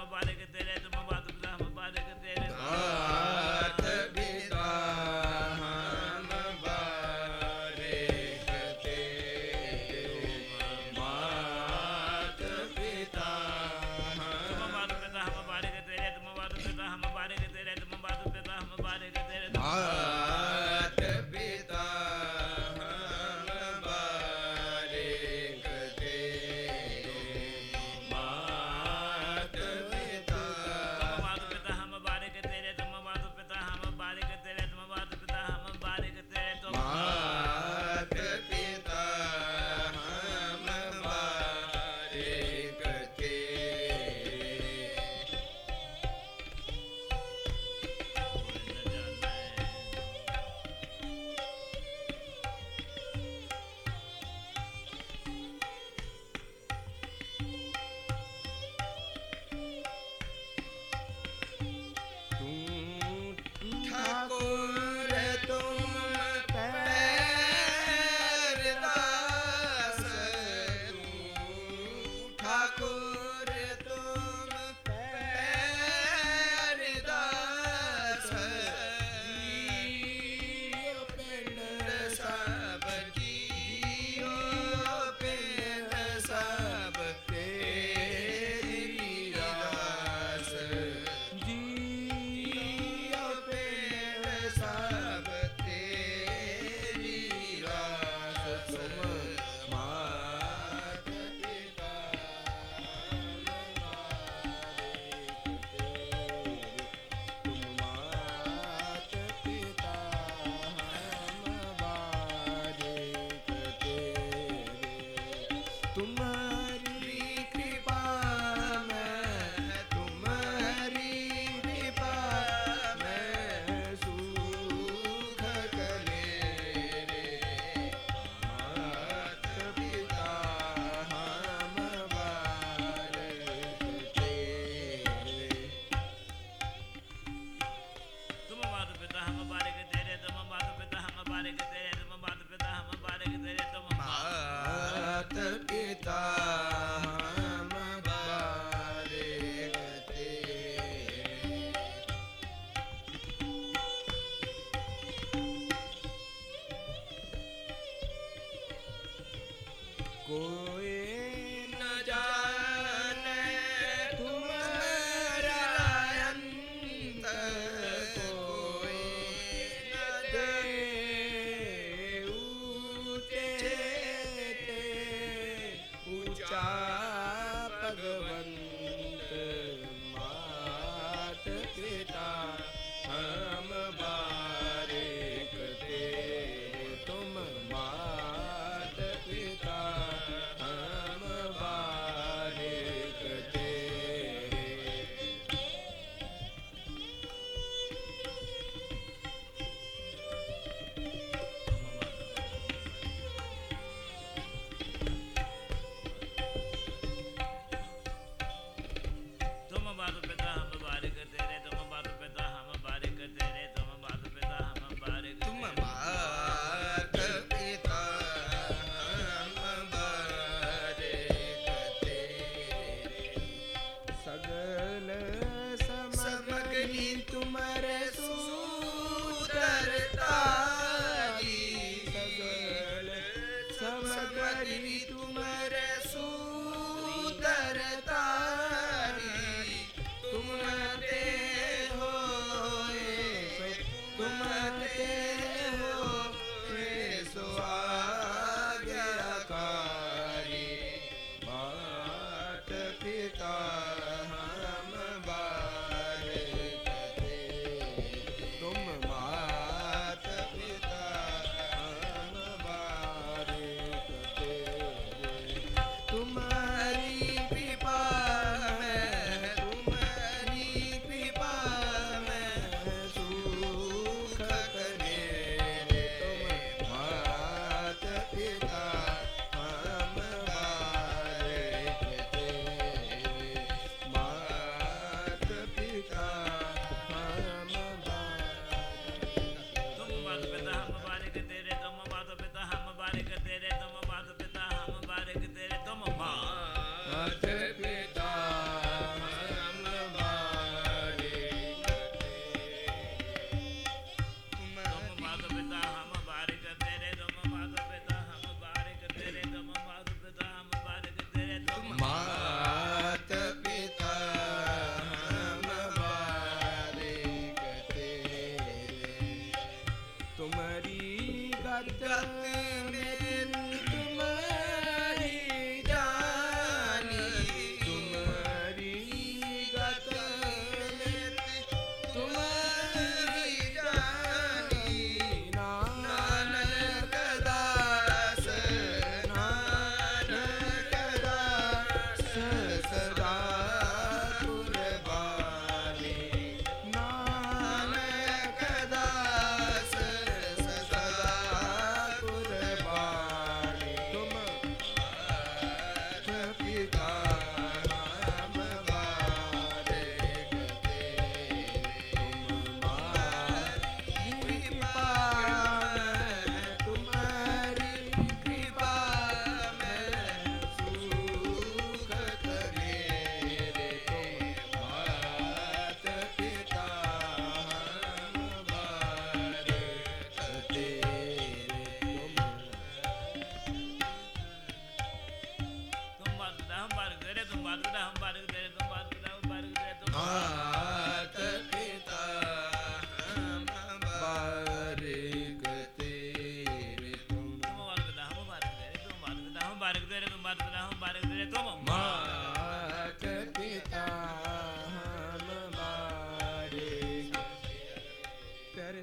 मुबारक तेरे तुम मुबारक तेरे Bye. चा भगवन् ी तर् सूतर ਗਤ ਮੇ